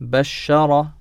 بشر